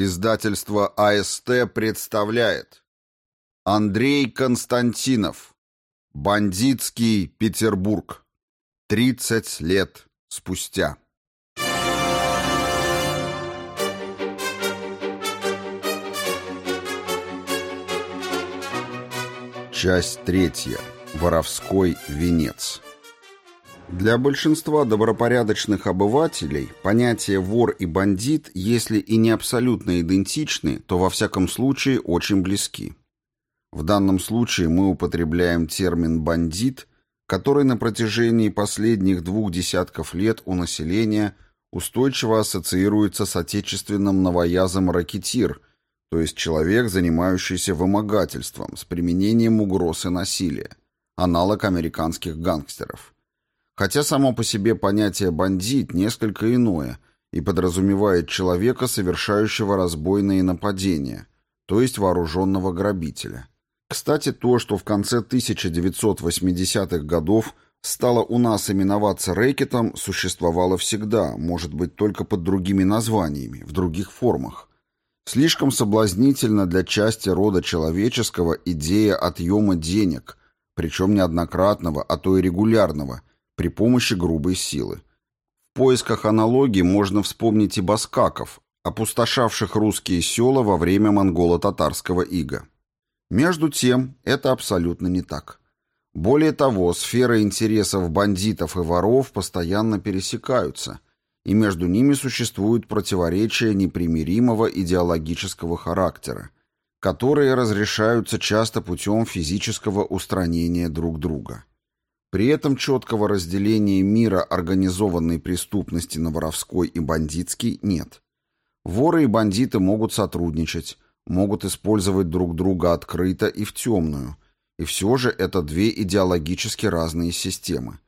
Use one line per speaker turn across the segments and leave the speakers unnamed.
Издательство АСТ представляет Андрей Константинов Бандитский Петербург 30 лет спустя Часть третья. Воровской венец. Для большинства добропорядочных обывателей понятия «вор» и «бандит», если и не абсолютно идентичны, то во всяком случае очень близки. В данном случае мы употребляем термин «бандит», который на протяжении последних двух десятков лет у населения устойчиво ассоциируется с отечественным новоязом «ракетир», то есть человек, занимающийся вымогательством с применением угроз и насилия, аналог американских гангстеров – Хотя само по себе понятие «бандит» несколько иное и подразумевает человека, совершающего разбойные нападения, то есть вооруженного грабителя. Кстати, то, что в конце 1980-х годов стало у нас именоваться рэкетом, существовало всегда, может быть, только под другими названиями, в других формах. Слишком соблазнительно для части рода человеческого идея отъема денег, причем неоднократного, а то и регулярного – при помощи грубой силы. В поисках аналогий можно вспомнить и баскаков, опустошавших русские села во время монголо-татарского ига. Между тем, это абсолютно не так. Более того, сферы интересов бандитов и воров постоянно пересекаются, и между ними существуют противоречия непримиримого идеологического характера, которые разрешаются часто путем физического устранения друг друга. При этом четкого разделения мира организованной преступности на воровской и бандитский нет. Воры и бандиты могут сотрудничать, могут использовать друг друга открыто и в темную. И все же это две идеологически разные системы.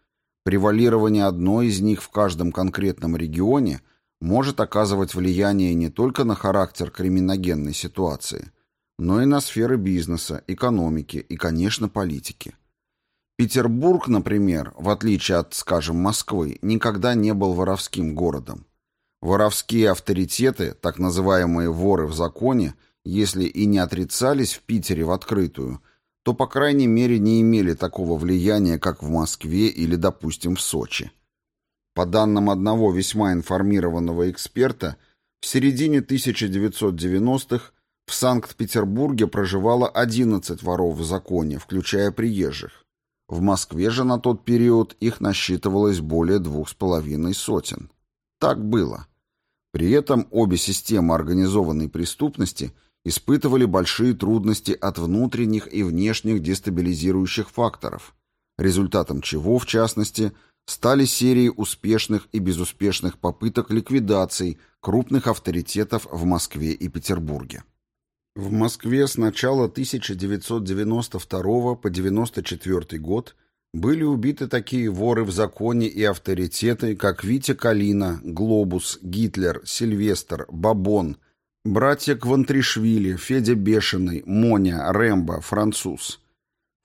Превалирование одной из них в каждом конкретном регионе может оказывать влияние не только на характер криминогенной ситуации, но и на сферы бизнеса, экономики и, конечно, политики. Петербург, например, в отличие от, скажем, Москвы, никогда не был воровским городом. Воровские авторитеты, так называемые воры в законе, если и не отрицались в Питере в открытую, то, по крайней мере, не имели такого влияния, как в Москве или, допустим, в Сочи. По данным одного весьма информированного эксперта, в середине 1990-х в Санкт-Петербурге проживало 11 воров в законе, включая приезжих. В Москве же на тот период их насчитывалось более двух с половиной сотен. Так было. При этом обе системы организованной преступности испытывали большие трудности от внутренних и внешних дестабилизирующих факторов, результатом чего, в частности, стали серии успешных и безуспешных попыток ликвидации крупных авторитетов в Москве и Петербурге. В Москве с начала 1992 по 1994 год были убиты такие воры в законе и авторитеты, как Витя Калина, Глобус, Гитлер, Сильвестр, Бабон, братья Квантришвили, Федя Бешеный, Моня, Рэмбо, Француз.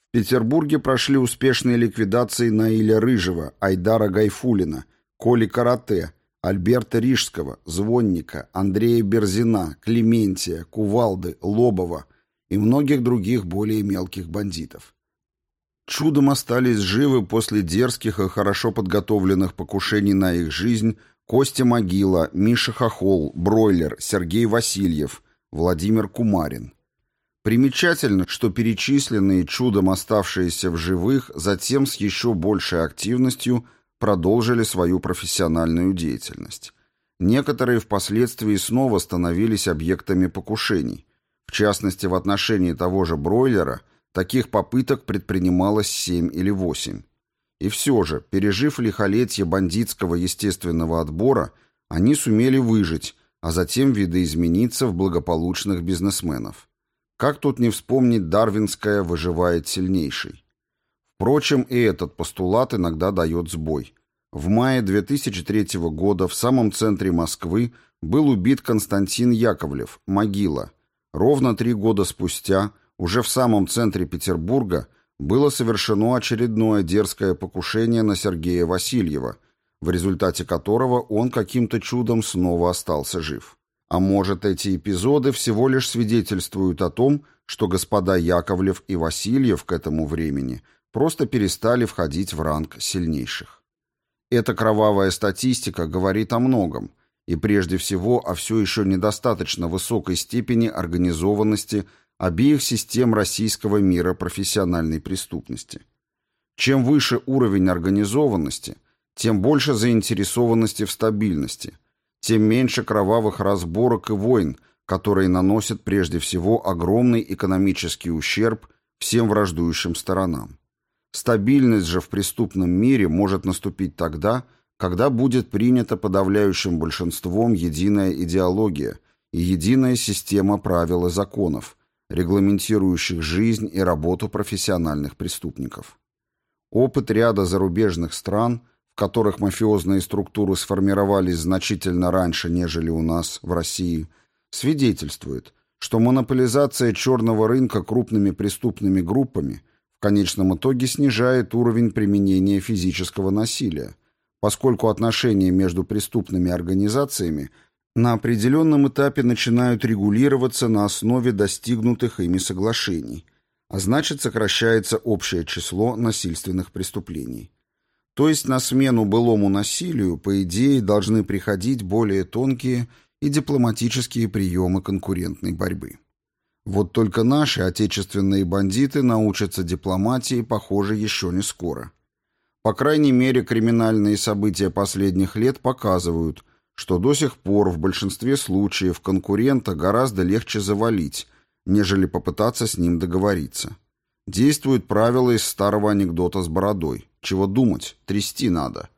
В Петербурге прошли успешные ликвидации Наиля Рыжего, Айдара Гайфулина, Коли Карате, Альберта Рижского, Звонника, Андрея Берзина, Клементия, Кувалды, Лобова и многих других более мелких бандитов. Чудом остались живы после дерзких и хорошо подготовленных покушений на их жизнь Костя Могила, Миша Хохол, Бройлер, Сергей Васильев, Владимир Кумарин. Примечательно, что перечисленные чудом оставшиеся в живых затем с еще большей активностью продолжили свою профессиональную деятельность. Некоторые впоследствии снова становились объектами покушений. В частности, в отношении того же бройлера таких попыток предпринималось семь или восемь. И все же, пережив лихолетие бандитского естественного отбора, они сумели выжить, а затем видоизмениться в благополучных бизнесменов. Как тут не вспомнить дарвинское «выживает сильнейший». Впрочем, и этот постулат иногда дает сбой. В мае 2003 года в самом центре Москвы был убит Константин Яковлев, могила. Ровно три года спустя, уже в самом центре Петербурга, было совершено очередное дерзкое покушение на Сергея Васильева, в результате которого он каким-то чудом снова остался жив. А может, эти эпизоды всего лишь свидетельствуют о том, что господа Яковлев и Васильев к этому времени просто перестали входить в ранг сильнейших. Эта кровавая статистика говорит о многом, и прежде всего о все еще недостаточно высокой степени организованности обеих систем российского мира профессиональной преступности. Чем выше уровень организованности, тем больше заинтересованности в стабильности – тем меньше кровавых разборок и войн, которые наносят прежде всего огромный экономический ущерб всем враждующим сторонам. Стабильность же в преступном мире может наступить тогда, когда будет принята подавляющим большинством единая идеология и единая система правил и законов, регламентирующих жизнь и работу профессиональных преступников. Опыт ряда зарубежных стран – в которых мафиозные структуры сформировались значительно раньше, нежели у нас, в России, свидетельствует, что монополизация черного рынка крупными преступными группами конечном итоге снижает уровень применения физического насилия, поскольку отношения между преступными организациями на определенном этапе начинают регулироваться на основе достигнутых ими соглашений, а значит сокращается общее число насильственных преступлений. То есть на смену былому насилию, по идее, должны приходить более тонкие и дипломатические приемы конкурентной борьбы. Вот только наши отечественные бандиты научатся дипломатии, похоже, еще не скоро. По крайней мере, криминальные события последних лет показывают, что до сих пор в большинстве случаев конкурента гораздо легче завалить, нежели попытаться с ним договориться. Действуют правила из старого анекдота с бородой. Чего думать, трясти надо.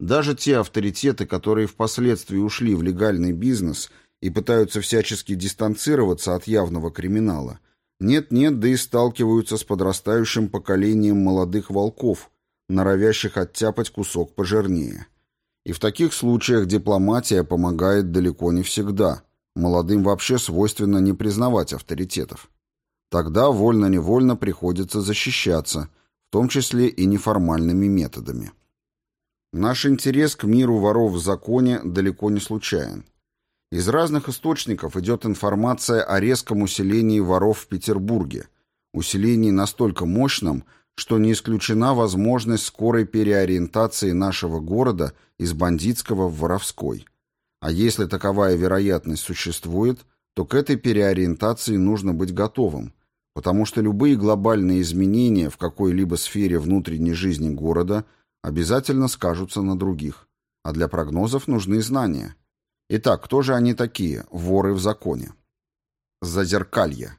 Даже те авторитеты, которые впоследствии ушли в легальный бизнес и пытаются всячески дистанцироваться от явного криминала, нет-нет, да и сталкиваются с подрастающим поколением молодых волков, норовящих оттяпать кусок пожирнее. И в таких случаях дипломатия помогает далеко не всегда. Молодым вообще свойственно не признавать авторитетов. Тогда вольно-невольно приходится защищаться, в том числе и неформальными методами. Наш интерес к миру воров в законе далеко не случайен. Из разных источников идет информация о резком усилении воров в Петербурге, усилении настолько мощном, что не исключена возможность скорой переориентации нашего города из бандитского в воровской. А если таковая вероятность существует, то к этой переориентации нужно быть готовым, потому что любые глобальные изменения в какой-либо сфере внутренней жизни города обязательно скажутся на других, а для прогнозов нужны знания. Итак, кто же они такие, воры в законе? Зазеркалье.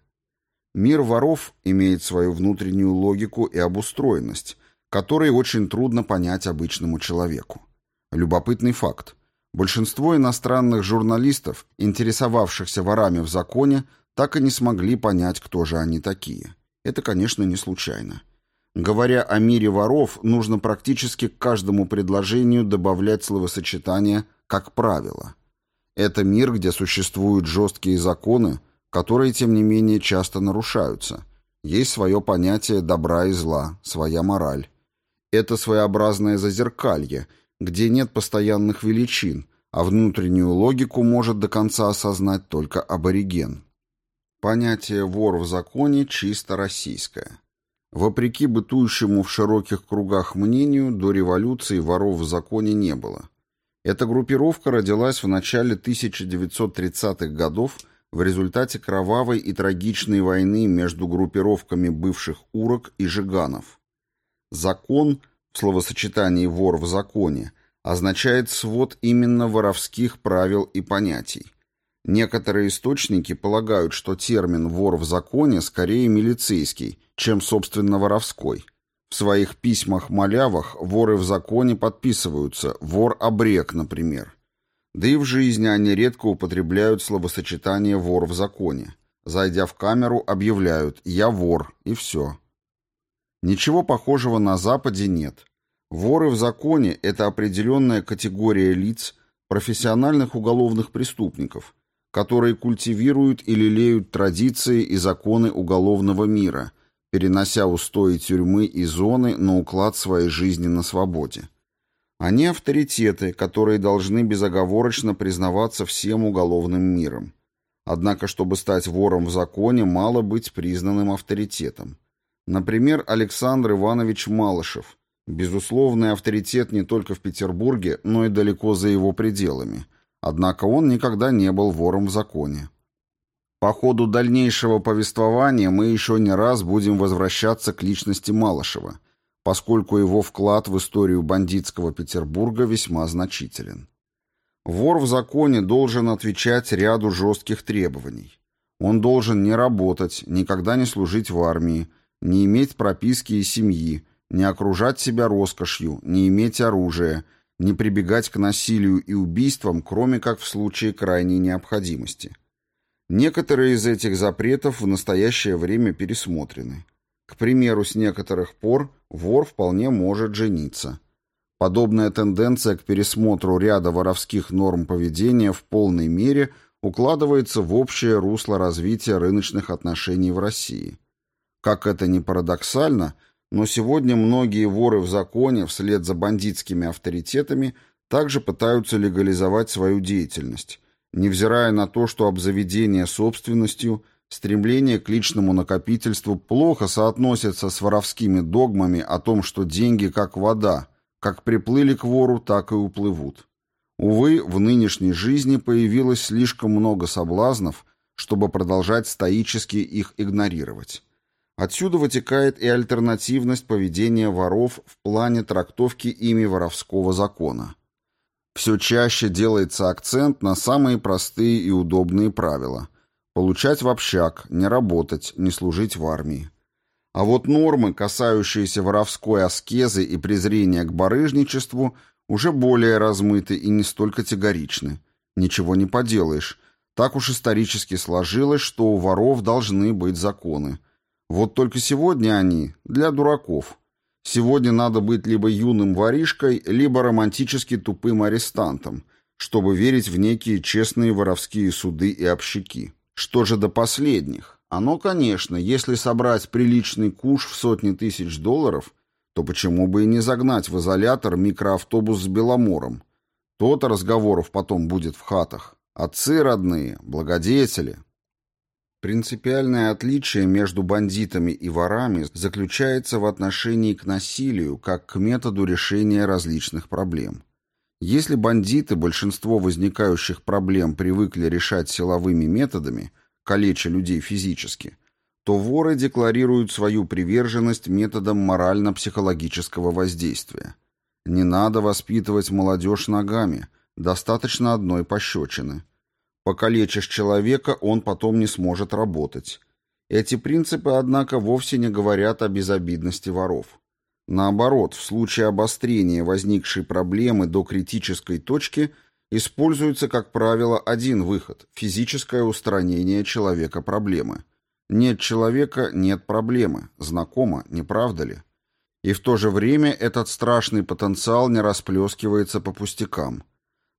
Мир воров имеет свою внутреннюю логику и обустроенность, которые очень трудно понять обычному человеку. Любопытный факт. Большинство иностранных журналистов, интересовавшихся ворами в законе, так и не смогли понять, кто же они такие. Это, конечно, не случайно. Говоря о мире воров, нужно практически к каждому предложению добавлять словосочетание «как правило». Это мир, где существуют жесткие законы, которые, тем не менее, часто нарушаются. Есть свое понятие добра и зла, своя мораль. Это своеобразное зазеркалье, где нет постоянных величин, а внутреннюю логику может до конца осознать только абориген. Понятие «вор в законе» чисто российское. Вопреки бытующему в широких кругах мнению, до революции воров в законе не было. Эта группировка родилась в начале 1930-х годов в результате кровавой и трагичной войны между группировками бывших урок и жиганов. Закон, в словосочетании «вор в законе», означает свод именно воровских правил и понятий. Некоторые источники полагают, что термин «вор в законе» скорее милицейский, чем, собственно, воровской. В своих письмах-малявах воры в законе подписываются «вор-обрек», например. Да и в жизни они редко употребляют словосочетание «вор в законе». Зайдя в камеру, объявляют «я вор» и все. Ничего похожего на Западе нет. Воры в законе – это определенная категория лиц, профессиональных уголовных преступников – которые культивируют и лелеют традиции и законы уголовного мира, перенося устои тюрьмы и зоны на уклад своей жизни на свободе. Они авторитеты, которые должны безоговорочно признаваться всем уголовным миром. Однако, чтобы стать вором в законе, мало быть признанным авторитетом. Например, Александр Иванович Малышев, безусловный авторитет не только в Петербурге, но и далеко за его пределами. Однако он никогда не был вором в законе. По ходу дальнейшего повествования мы еще не раз будем возвращаться к личности Малышева, поскольку его вклад в историю бандитского Петербурга весьма значителен. Вор в законе должен отвечать ряду жестких требований. Он должен не работать, никогда не служить в армии, не иметь прописки и семьи, не окружать себя роскошью, не иметь оружия, не прибегать к насилию и убийствам, кроме как в случае крайней необходимости. Некоторые из этих запретов в настоящее время пересмотрены. К примеру, с некоторых пор вор вполне может жениться. Подобная тенденция к пересмотру ряда воровских норм поведения в полной мере укладывается в общее русло развития рыночных отношений в России. Как это ни парадоксально, но сегодня многие воры в законе вслед за бандитскими авторитетами также пытаются легализовать свою деятельность, невзирая на то, что обзаведение собственностью, стремление к личному накопительству плохо соотносятся с воровскими догмами о том, что деньги как вода – как приплыли к вору, так и уплывут. Увы, в нынешней жизни появилось слишком много соблазнов, чтобы продолжать стоически их игнорировать. Отсюда вытекает и альтернативность поведения воров в плане трактовки ими воровского закона. Все чаще делается акцент на самые простые и удобные правила. Получать в общак, не работать, не служить в армии. А вот нормы, касающиеся воровской аскезы и презрения к барыжничеству, уже более размыты и не столь категоричны. Ничего не поделаешь. Так уж исторически сложилось, что у воров должны быть законы. Вот только сегодня они для дураков. Сегодня надо быть либо юным воришкой, либо романтически тупым арестантом, чтобы верить в некие честные воровские суды и общаки. Что же до последних? Оно, конечно, если собрать приличный куш в сотни тысяч долларов, то почему бы и не загнать в изолятор микроавтобус с Беломором? То-то разговоров потом будет в хатах. Отцы родные, благодетели. Принципиальное отличие между бандитами и ворами заключается в отношении к насилию как к методу решения различных проблем. Если бандиты большинство возникающих проблем привыкли решать силовыми методами – калеча людей физически, то воры декларируют свою приверженность методам морально-психологического воздействия. Не надо воспитывать молодежь ногами, достаточно одной пощечины. Покалечишь человека, он потом не сможет работать. Эти принципы, однако, вовсе не говорят о безобидности воров. Наоборот, в случае обострения возникшей проблемы до критической точки – Используется, как правило, один выход – физическое устранение человека проблемы. Нет человека – нет проблемы. Знакомо, не правда ли? И в то же время этот страшный потенциал не расплескивается по пустякам.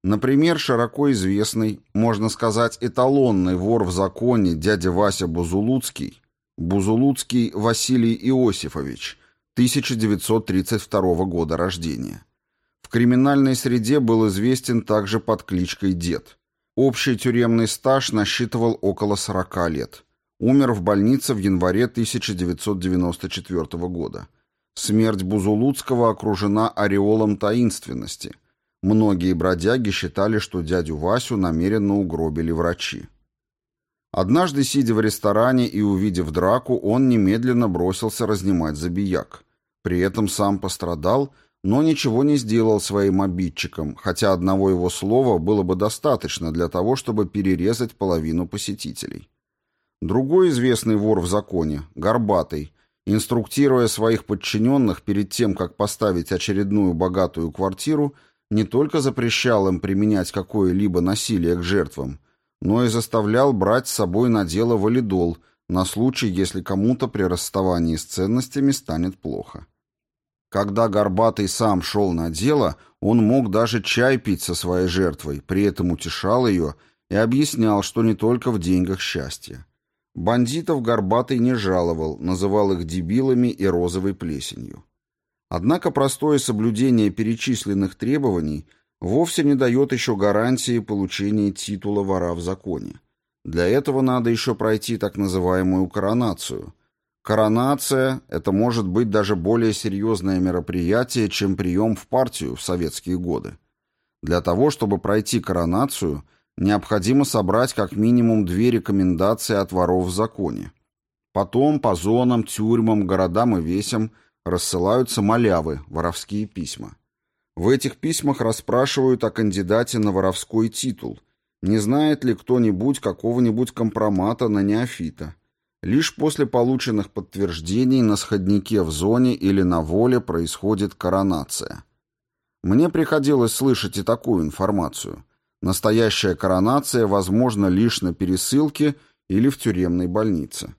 Например, широко известный, можно сказать, эталонный вор в законе дядя Вася Бузулуцкий, Бузулуцкий Василий Иосифович, 1932 года рождения – в криминальной среде был известен также под кличкой Дед. Общий тюремный стаж насчитывал около 40 лет. Умер в больнице в январе 1994 года. Смерть Бузулуцкого окружена ореолом таинственности. Многие бродяги считали, что дядю Васю намеренно угробили врачи. Однажды, сидя в ресторане и увидев драку, он немедленно бросился разнимать забияк. При этом сам пострадал – но ничего не сделал своим обидчикам, хотя одного его слова было бы достаточно для того, чтобы перерезать половину посетителей. Другой известный вор в законе, Горбатый, инструктируя своих подчиненных перед тем, как поставить очередную богатую квартиру, не только запрещал им применять какое-либо насилие к жертвам, но и заставлял брать с собой на дело валидол на случай, если кому-то при расставании с ценностями станет плохо. Когда Горбатый сам шел на дело, он мог даже чай пить со своей жертвой, при этом утешал ее и объяснял, что не только в деньгах счастье. Бандитов Горбатый не жаловал, называл их дебилами и розовой плесенью. Однако простое соблюдение перечисленных требований вовсе не дает еще гарантии получения титула вора в законе. Для этого надо еще пройти так называемую коронацию. Коронация – это может быть даже более серьезное мероприятие, чем прием в партию в советские годы. Для того, чтобы пройти коронацию, необходимо собрать как минимум две рекомендации от воров в законе. Потом по зонам, тюрьмам, городам и весям – рассылаются малявы, воровские письма. В этих письмах расспрашивают о кандидате на воровской титул, не знает ли кто-нибудь какого-нибудь компромата на неофита. Лишь после полученных подтверждений на сходнике в зоне или на воле происходит коронация. Мне приходилось слышать и такую информацию. Настоящая коронация возможна лишь на пересылке или в тюремной больнице.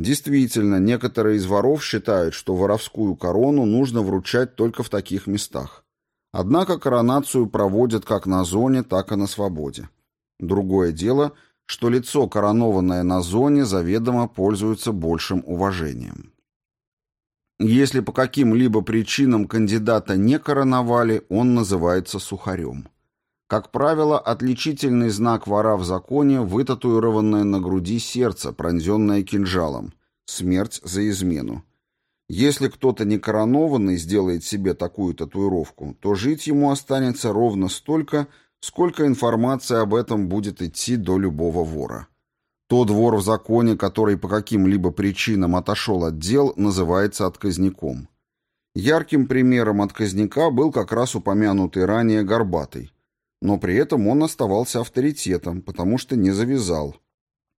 Действительно, некоторые из воров считают, что воровскую корону нужно вручать только в таких местах. Однако коронацию проводят как на зоне, так и на свободе. Другое дело, что лицо, коронованное на зоне, заведомо пользуется большим уважением. Если по каким-либо причинам кандидата не короновали, он называется сухарем. Как правило, отличительный знак вора в законе – вытатуированное на груди сердце, пронзенное кинжалом. Смерть за измену. Если кто-то не коронованный сделает себе такую татуировку, то жить ему останется ровно столько, сколько информации об этом будет идти до любого вора. Тот вор в законе, который по каким-либо причинам отошел от дел, называется отказником. Ярким примером отказника был как раз упомянутый ранее Горбатый – но при этом он оставался авторитетом, потому что не завязал.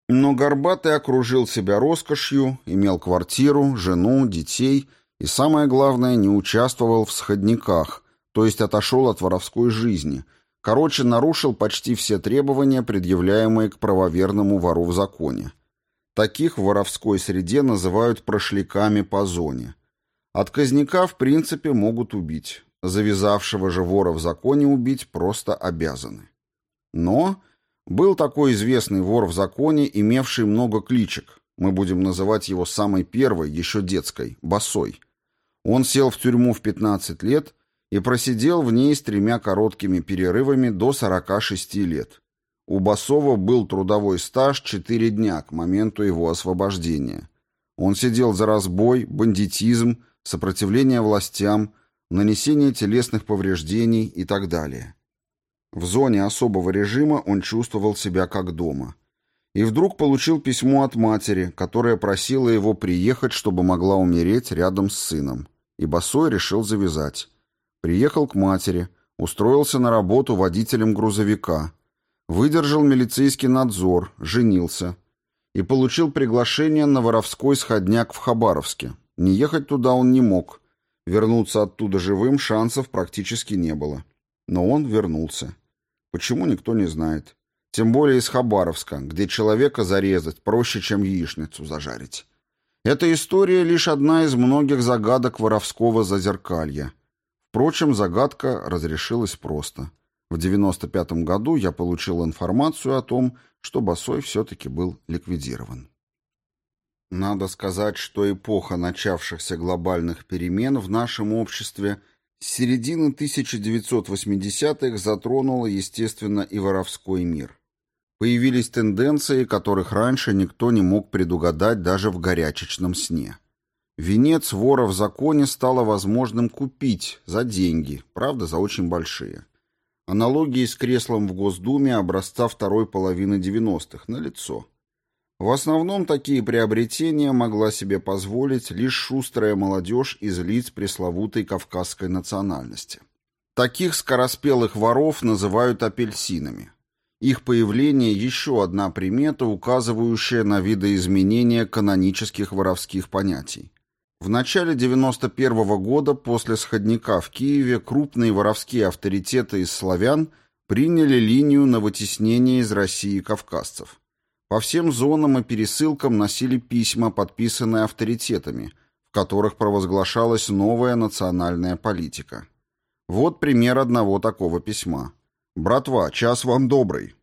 Но Горбатый окружил себя роскошью, имел квартиру, жену, детей и, самое главное, не участвовал в сходниках, то есть отошел от воровской жизни. Короче, нарушил почти все требования, предъявляемые к правоверному вору в законе. Таких в воровской среде называют прошляками по зоне. Отказника, в принципе, могут убить. Завязавшего же вора в законе убить просто обязаны. Но был такой известный вор в законе, имевший много кличек. Мы будем называть его самой первой, еще детской, Босой. Он сел в тюрьму в 15 лет и просидел в ней с тремя короткими перерывами до 46 лет. У Басова был трудовой стаж 4 дня к моменту его освобождения. Он сидел за разбой, бандитизм, сопротивление властям, нанесение телесных повреждений и так далее. В зоне особого режима он чувствовал себя как дома. И вдруг получил письмо от матери, которая просила его приехать, чтобы могла умереть рядом с сыном. И Босой решил завязать. Приехал к матери, устроился на работу водителем грузовика, выдержал милицейский надзор, женился и получил приглашение на воровской сходняк в Хабаровске. Не ехать туда он не мог, Вернуться оттуда живым шансов практически не было. Но он вернулся. Почему, никто не знает. Тем более из Хабаровска, где человека зарезать проще, чем яичницу зажарить. Эта история лишь одна из многих загадок воровского зазеркалья. Впрочем, загадка разрешилась просто. В 95 году я получил информацию о том, что Басой все-таки был ликвидирован. Надо сказать, что эпоха начавшихся глобальных перемен в нашем обществе с середины 1980-х затронула, естественно, и воровской мир. Появились тенденции, которых раньше никто не мог предугадать даже в горячечном сне. Венец вора в законе стало возможным купить за деньги, правда, за очень большие. Аналогии с креслом в Госдуме образца второй половины 90-х налицо. В основном такие приобретения могла себе позволить лишь шустрая молодежь из лиц пресловутой кавказской национальности. Таких скороспелых воров называют апельсинами. Их появление – еще одна примета, указывающая на видоизменение канонических воровских понятий. В начале 91 -го года после сходника в Киеве крупные воровские авторитеты из славян приняли линию на вытеснение из России кавказцев. По всем зонам и пересылкам носили письма, подписанные авторитетами, в которых провозглашалась новая национальная политика. Вот пример одного такого письма. «Братва, час вам добрый.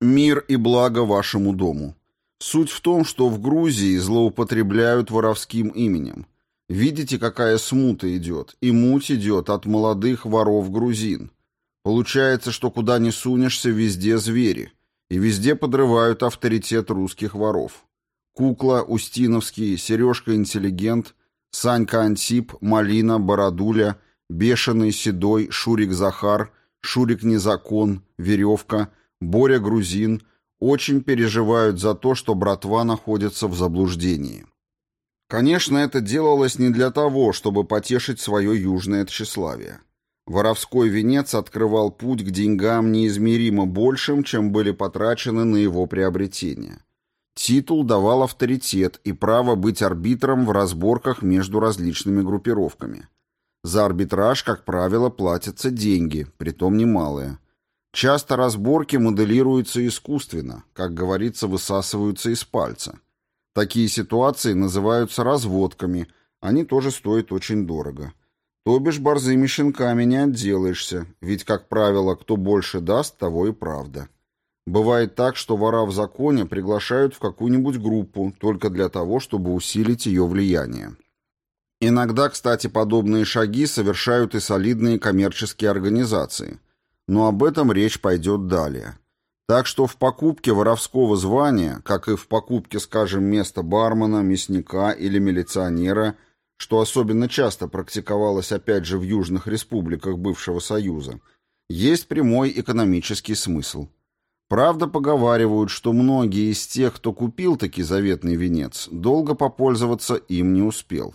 Мир и благо вашему дому. Суть в том, что в Грузии злоупотребляют воровским именем. Видите, какая смута идет, и муть идет от молодых воров-грузин. Получается, что куда ни сунешься, везде звери, и везде подрывают авторитет русских воров. Кукла, Устиновский, Сережка-интеллигент, Санька-антип, Малина, Бородуля, Бешеный, Седой, Шурик-Захар, Шурик-незакон, Веревка, Боря-грузин очень переживают за то, что братва находится в заблуждении. Конечно, это делалось не для того, чтобы потешить свое южное тщеславие. Воровской венец открывал путь к деньгам неизмеримо большим, чем были потрачены на его приобретение. Титул давал авторитет и право быть арбитром в разборках между различными группировками. За арбитраж, как правило, платятся деньги, притом немалые. Часто разборки моделируются искусственно, как говорится, высасываются из пальца. Такие ситуации называются разводками, они тоже стоят очень дорого. То бишь борзыми щенками не отделаешься, ведь, как правило, кто больше даст, того и правда. Бывает так, что вора в законе приглашают в какую-нибудь группу только для того, чтобы усилить ее влияние. Иногда, кстати, подобные шаги совершают и солидные коммерческие организации, но об этом речь пойдет далее. Так что в покупке воровского звания, как и в покупке, скажем, места бармена, мясника или милиционера, что особенно часто практиковалось опять же в южных республиках бывшего Союза, есть прямой экономический смысл. Правда, поговаривают, что многие из тех, кто купил таки заветный венец, долго попользоваться им не успел.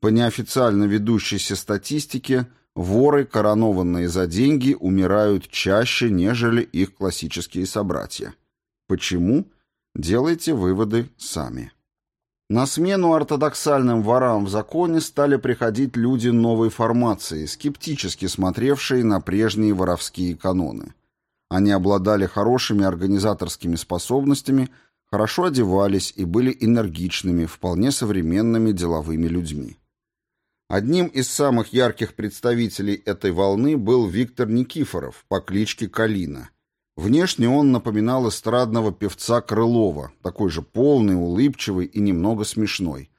По неофициально ведущейся статистике – Воры, коронованные за деньги, умирают чаще, нежели их классические собратья. Почему? Делайте выводы сами. На смену ортодоксальным ворам в законе стали приходить люди новой формации, скептически смотревшие на прежние воровские каноны. Они обладали хорошими организаторскими способностями, хорошо одевались и были энергичными, вполне современными деловыми людьми. Одним из самых ярких представителей этой волны был Виктор Никифоров по кличке Калина. Внешне он напоминал эстрадного певца Крылова, такой же полный, улыбчивый и немного смешной.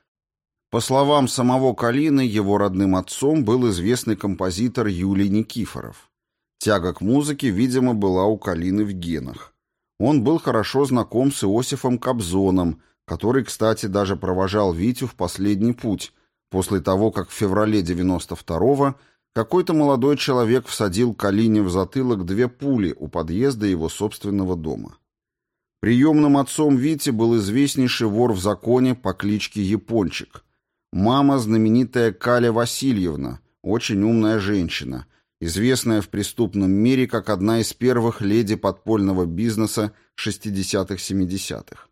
По словам самого Калины, его родным отцом был известный композитор Юлий Никифоров. Тяга к музыке, видимо, была у Калины в генах. Он был хорошо знаком с Иосифом Кобзоном, который, кстати, даже провожал Витю в последний путь – после того, как в феврале 92-го какой-то молодой человек всадил Калине в затылок две пули у подъезда его собственного дома. Приемным отцом Вити был известнейший вор в законе по кличке Япончик. Мама знаменитая Каля Васильевна, очень умная женщина, известная в преступном мире как одна из первых леди подпольного бизнеса 60-70-х.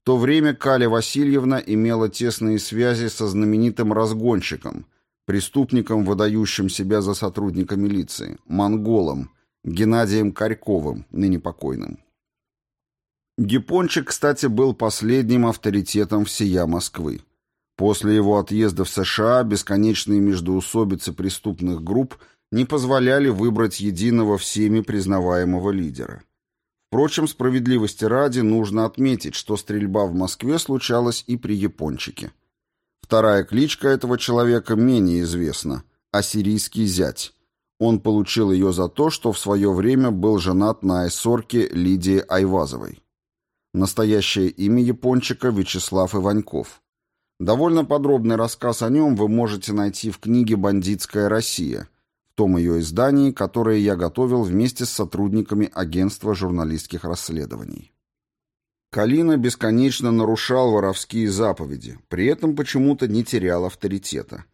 В то время Каля Васильевна имела тесные связи со знаменитым разгонщиком, преступником, выдающим себя за сотрудника милиции, монголом, Геннадием Корьковым, ныне покойным. Гипончик, кстати, был последним авторитетом всея Москвы. После его отъезда в США бесконечные междоусобицы преступных групп не позволяли выбрать единого всеми признаваемого лидера. Впрочем, справедливости ради нужно отметить, что стрельба в Москве случалась и при Япончике. Вторая кличка этого человека менее известна – «Ассирийский зять». Он получил ее за то, что в свое время был женат на айсорке Лидии Айвазовой. Настоящее имя Япончика – Вячеслав Иваньков. Довольно подробный рассказ о нем вы можете найти в книге «Бандитская Россия», том ее издании, которое я готовил вместе с сотрудниками агентства журналистских расследований. Калина бесконечно нарушал воровские заповеди, при этом почему-то не терял авторитета.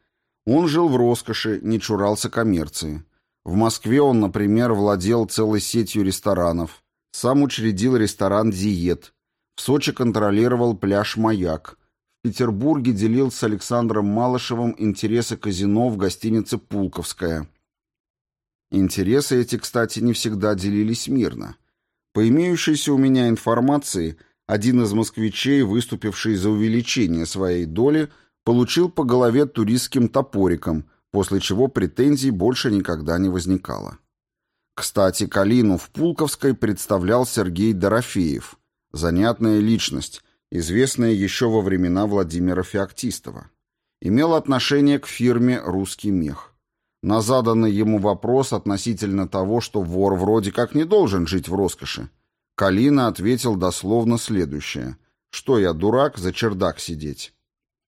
Он жил в роскоши, не чурался коммерции. В Москве он, например, владел целой сетью ресторанов, сам учредил ресторан «Диет», в Сочи контролировал пляж «Маяк», в Петербурге делил с Александром Малышевым интересы казино в гостинице «Пулковская», Интересы эти, кстати, не всегда делились мирно. По имеющейся у меня информации, один из москвичей, выступивший за увеличение своей доли, получил по голове туристским топориком, после чего претензий больше никогда не возникало. Кстати, Калину в Пулковской представлял Сергей Дорофеев, занятная личность, известная еще во времена Владимира Феоктистова. имел отношение к фирме «Русский мех». На заданный ему вопрос относительно того, что вор вроде как не должен жить в роскоши, Калина ответил дословно следующее. «Что я, дурак, за чердак сидеть?»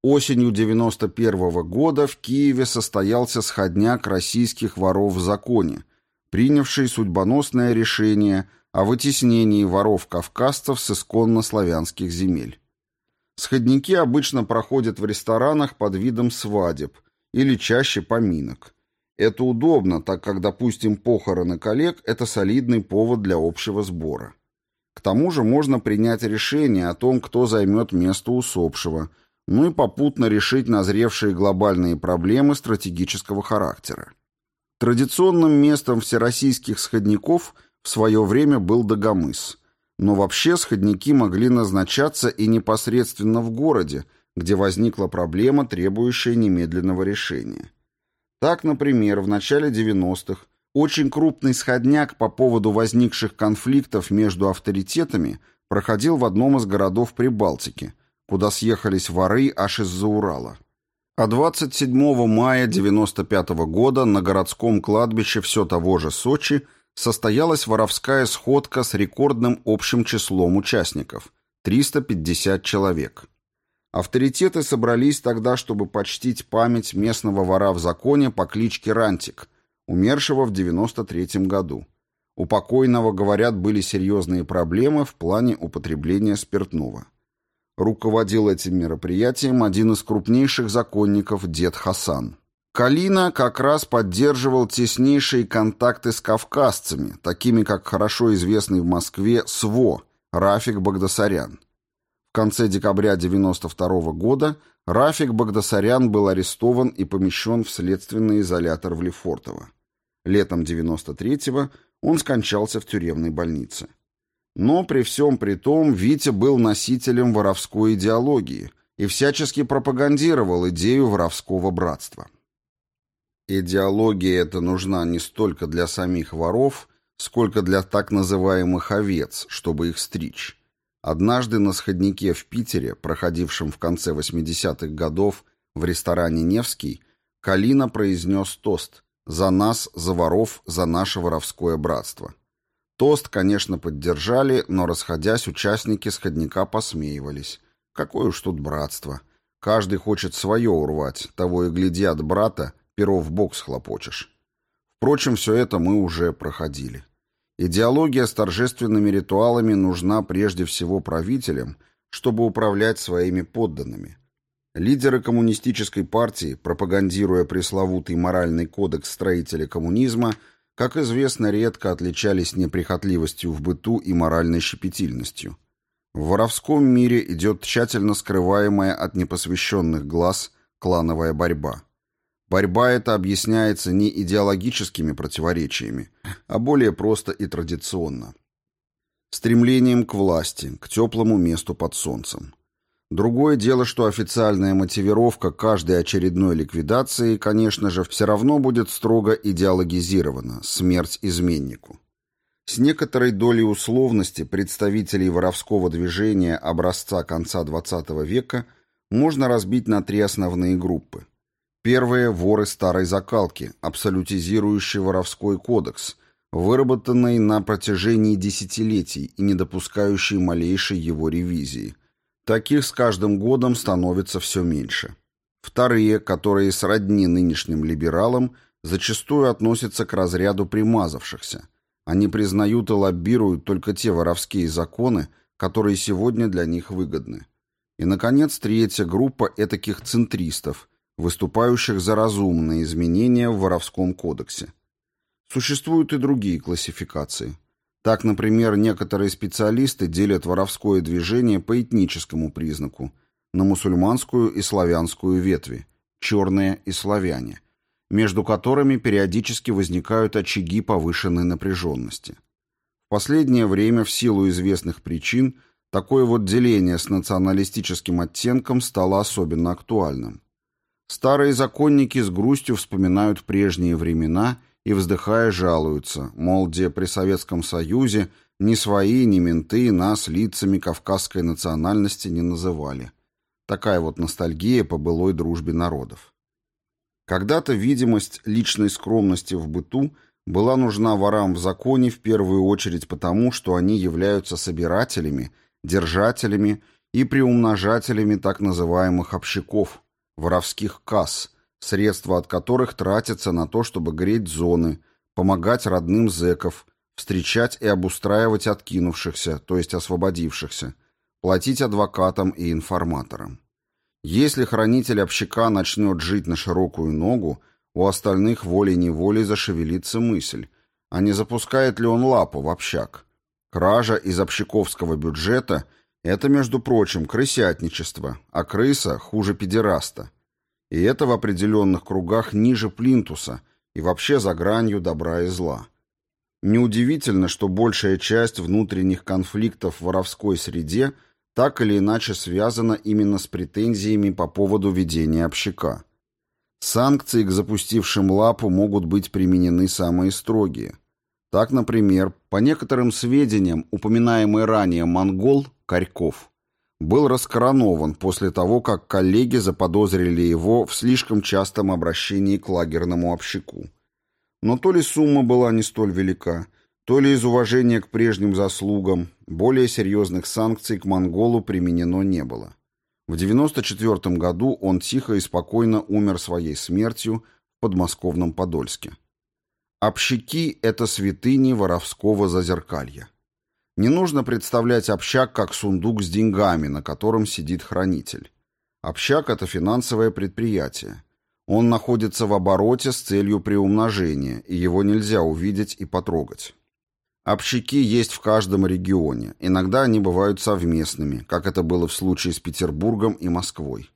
Осенью 91 -го года в Киеве состоялся сходняк российских воров в законе, принявший судьбоносное решение о вытеснении воров-кавказцев с исконно славянских земель. Сходники обычно проходят в ресторанах под видом свадеб или чаще поминок. Это удобно, так как, допустим, похороны коллег – это солидный повод для общего сбора. К тому же можно принять решение о том, кто займет место усопшего, ну и попутно решить назревшие глобальные проблемы стратегического характера. Традиционным местом всероссийских сходников в свое время был Дагомыс, но вообще сходники могли назначаться и непосредственно в городе, где возникла проблема, требующая немедленного решения. Так, например, в начале 90-х очень крупный сходняк по поводу возникших конфликтов между авторитетами проходил в одном из городов Прибалтики, куда съехались воры аж из-за Урала. А 27 мая 95 года на городском кладбище все того же Сочи состоялась воровская сходка с рекордным общим числом участников – 350 человек. Авторитеты собрались тогда, чтобы почтить память местного вора в законе по кличке Рантик, умершего в 93 году. У покойного, говорят, были серьезные проблемы в плане употребления спиртного. Руководил этим мероприятием один из крупнейших законников дед Хасан. Калина как раз поддерживал теснейшие контакты с кавказцами, такими как хорошо известный в Москве СВО Рафик Багдасарян. Конце декабря 1992 года Рафик Багдасарян был арестован и помещен в следственный изолятор в Лефортово. Летом 93-го он скончался в тюремной больнице. Но при всем при том Витя был носителем воровской идеологии и всячески пропагандировал идею воровского братства. Идеология эта нужна не столько для самих воров, сколько для так называемых овец, чтобы их стричь. Однажды на сходнике в Питере, проходившем в конце 80-х годов в ресторане «Невский», Калина произнес тост «За нас, за воров, за наше воровское братство». Тост, конечно, поддержали, но, расходясь, участники сходника посмеивались. Какое уж тут братство. Каждый хочет свое урвать, того и гляди от брата, перо в бок схлопочешь. Впрочем, все это мы уже проходили. Идеология с торжественными ритуалами нужна прежде всего правителям, чтобы управлять своими подданными. Лидеры коммунистической партии, пропагандируя пресловутый моральный кодекс строителя коммунизма, как известно, редко отличались неприхотливостью в быту и моральной щепетильностью. В воровском мире идет тщательно скрываемая от непосвященных глаз клановая борьба. Борьба эта объясняется не идеологическими противоречиями, а более просто и традиционно. Стремлением к власти, к теплому месту под солнцем. Другое дело, что официальная мотивировка каждой очередной ликвидации, конечно же, все равно будет строго идеологизирована – смерть изменнику. С некоторой долей условности представителей воровского движения образца конца XX века можно разбить на три основные группы. Первые – воры старой закалки, абсолютизирующие воровской кодекс, выработанный на протяжении десятилетий и не допускающий малейшей его ревизии – Таких с каждым годом становится все меньше. Вторые, которые сродни нынешним либералам, зачастую относятся к разряду примазавшихся. Они признают и лоббируют только те воровские законы, которые сегодня для них выгодны. И, наконец, третья группа этаких центристов, выступающих за разумные изменения в воровском кодексе. Существуют и другие классификации – так, например, некоторые специалисты делят воровское движение по этническому признаку на мусульманскую и славянскую ветви, черные и славяне, между которыми периодически возникают очаги повышенной напряженности. В последнее время в силу известных причин такое вот деление с националистическим оттенком стало особенно актуальным. Старые законники с грустью вспоминают прежние времена и, вздыхая, жалуются, мол, где при Советском Союзе ни свои, ни менты нас лицами кавказской национальности не называли. Такая вот ностальгия по былой дружбе народов. Когда-то видимость личной скромности в быту была нужна ворам в законе в первую очередь потому, что они являются собирателями, держателями и приумножателями так называемых общаков, воровских касс, средства от которых тратятся на то, чтобы греть зоны, помогать родным зэков, встречать и обустраивать откинувшихся, то есть освободившихся, платить адвокатам и информаторам. Если хранитель общака начнет жить на широкую ногу, у остальных волей-неволей зашевелится мысль, а не запускает ли он лапу в общак. Кража из общаковского бюджета – это, между прочим, крысятничество, а крыса хуже педераста. И это в определенных кругах ниже плинтуса и вообще за гранью добра и зла. Неудивительно, что большая часть внутренних конфликтов в воровской среде – так или иначе связано именно с претензиями по поводу ведения общака. Санкции к запустившим лапу могут быть применены самые строгие. Так, например, по некоторым сведениям, упоминаемый ранее монгол Корьков был раскоронован после того, как коллеги заподозрили его в слишком частом обращении к лагерному общаку. Но то ли сумма была не столь велика, то ли из уважения к прежним заслугам, более серьезных санкций к монголу применено не было. В 94 году он тихо и спокойно умер своей смертью в подмосковном Подольске. Общаки – это святыни воровского зазеркалья. Не нужно представлять общак как сундук с деньгами, на котором сидит хранитель. Общак – это финансовое предприятие. Он находится в обороте с целью приумножения, и его нельзя увидеть и потрогать. Общаки есть в каждом регионе. Иногда они бывают совместными, как это было в случае с Петербургом и Москвой.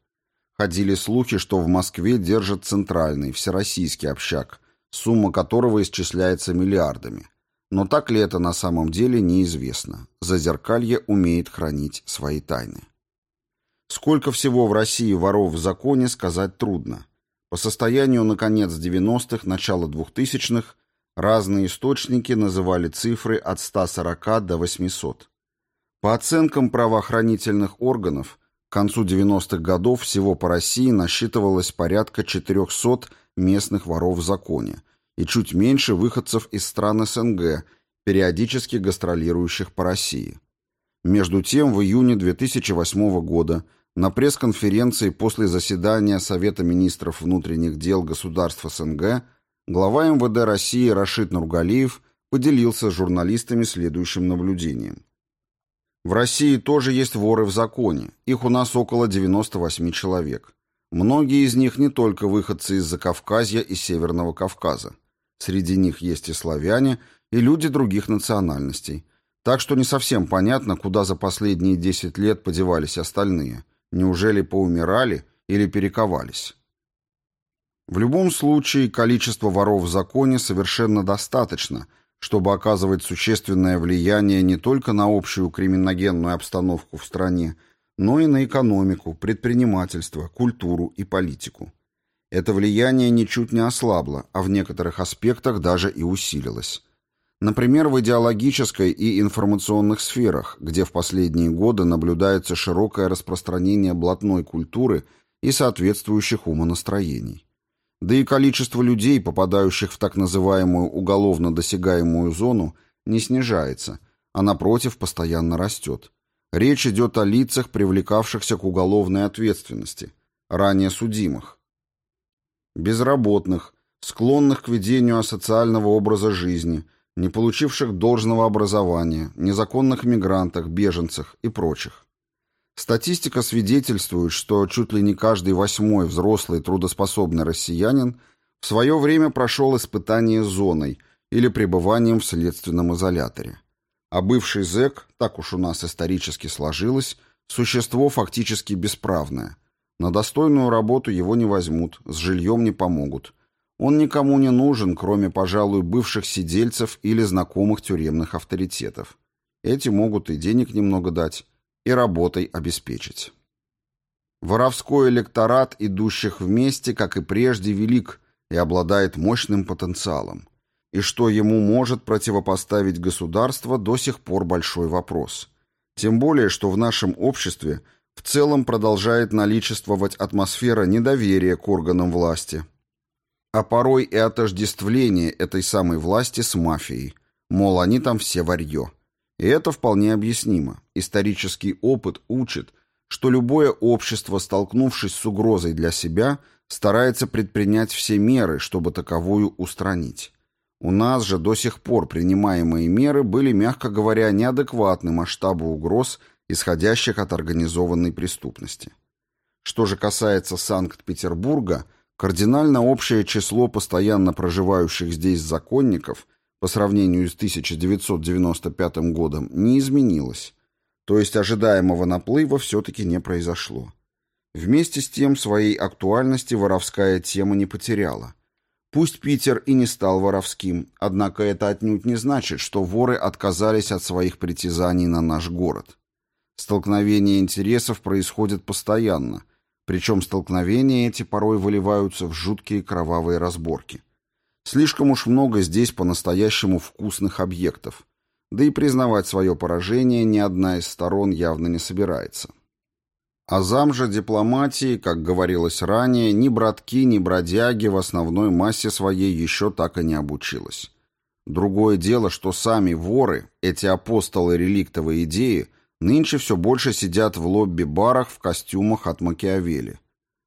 Ходили слухи, что в Москве держат центральный, всероссийский общак, сумма которого исчисляется миллиардами. Но так ли это на самом деле, неизвестно. Зазеркалье умеет хранить свои тайны. Сколько всего в России воров в законе, сказать трудно. По состоянию на конец 90-х, начало 2000-х Разные источники называли цифры от 140 до 800. По оценкам правоохранительных органов, к концу 90-х годов всего по России насчитывалось порядка 400 местных воров в законе и чуть меньше выходцев из стран СНГ, периодически гастролирующих по России. Между тем, в июне 2008 года на пресс-конференции после заседания Совета министров внутренних дел государств СНГ Глава МВД России Рашид Нургалиев поделился с журналистами следующим наблюдением. В России тоже есть воры в законе. Их у нас около 98 человек. Многие из них не только выходцы из Закавказья и Северного Кавказа. Среди них есть и славяне, и люди других национальностей. Так что не совсем понятно, куда за последние 10 лет подевались остальные. Неужели поумирали или перековались? В любом случае, количество воров в законе совершенно достаточно, чтобы оказывать существенное влияние не только на общую криминогенную обстановку в стране, но и на экономику, предпринимательство, культуру и политику. Это влияние ничуть не ослабло, а в некоторых аспектах даже и усилилось. Например, в идеологической и информационных сферах, где в последние годы наблюдается широкое распространение блатной культуры и соответствующих умонастроений. Да и количество людей, попадающих в так называемую уголовно досягаемую зону, не снижается, а напротив постоянно растет. Речь идет о лицах, привлекавшихся к уголовной ответственности, ранее судимых. Безработных, склонных к ведению асоциального образа жизни, не получивших должного образования, незаконных мигрантах, беженцах и прочих. Статистика свидетельствует, что чуть ли не каждый восьмой взрослый трудоспособный россиянин в свое время прошел испытание зоной или пребыванием в следственном изоляторе. А бывший зэк, так уж у нас исторически сложилось, существо фактически бесправное. На достойную работу его не возьмут, с жильем не помогут. Он никому не нужен, кроме, пожалуй, бывших сидельцев или знакомых тюремных авторитетов. Эти могут и денег немного дать, и работой обеспечить. Воровской электорат, идущих вместе, как и прежде, велик и обладает мощным потенциалом. И что ему может противопоставить государство, до сих пор большой вопрос. Тем более, что в нашем обществе в целом продолжает наличествовать атмосфера недоверия к органам власти, а порой и отождествление этой самой власти с мафией, мол, они там все варьё. И это вполне объяснимо. Исторический опыт учит, что любое общество, столкнувшись с угрозой для себя, старается предпринять все меры, чтобы таковую устранить. У нас же до сих пор принимаемые меры были, мягко говоря, неадекватны масштабу угроз, исходящих от организованной преступности. Что же касается Санкт-Петербурга, кардинально общее число постоянно проживающих здесь законников по сравнению с 1995 годом не изменилось, то есть ожидаемого наплыва все-таки не произошло. Вместе с тем своей актуальности воровская тема не потеряла. Пусть Питер и не стал воровским, однако это отнюдь не значит, что воры отказались от своих притязаний на наш город. Столкновения интересов происходят постоянно, причем столкновения эти порой выливаются в жуткие кровавые разборки. Слишком уж много здесь по-настоящему вкусных объектов, да и признавать свое поражение ни одна из сторон явно не собирается. Азам же дипломатии, как говорилось ранее, ни братки, ни бродяги в основной массе своей еще так и не обучилась. Другое дело, что сами воры, эти апостолы реликтовой идеи, нынче все больше сидят в лобби-барах в костюмах от Макиавелли.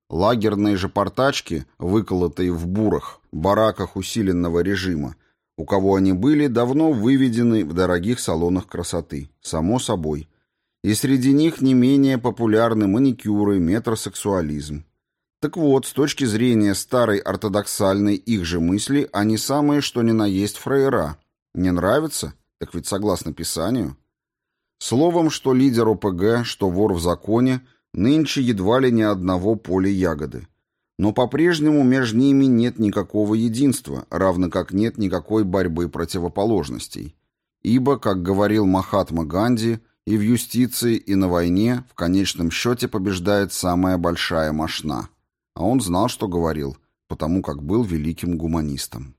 Лагерные же портачки, выколотые в бурах, бараках усиленного режима, у кого они были, давно выведены в дорогих салонах красоты, само собой – и среди них не менее популярны маникюры, метросексуализм. Так вот, с точки зрения старой ортодоксальной их же мысли, они самые что ни на есть фраера. Не нравится? Так ведь согласно Писанию. Словом, что лидер ОПГ, что вор в законе, нынче едва ли ни одного поля ягоды. Но по-прежнему между ними нет никакого единства, равно как нет никакой борьбы противоположностей. Ибо, как говорил Махатма Ганди, и в юстиции, и на войне в конечном счете побеждает самая большая мошна. А он знал, что говорил, потому как был великим гуманистом.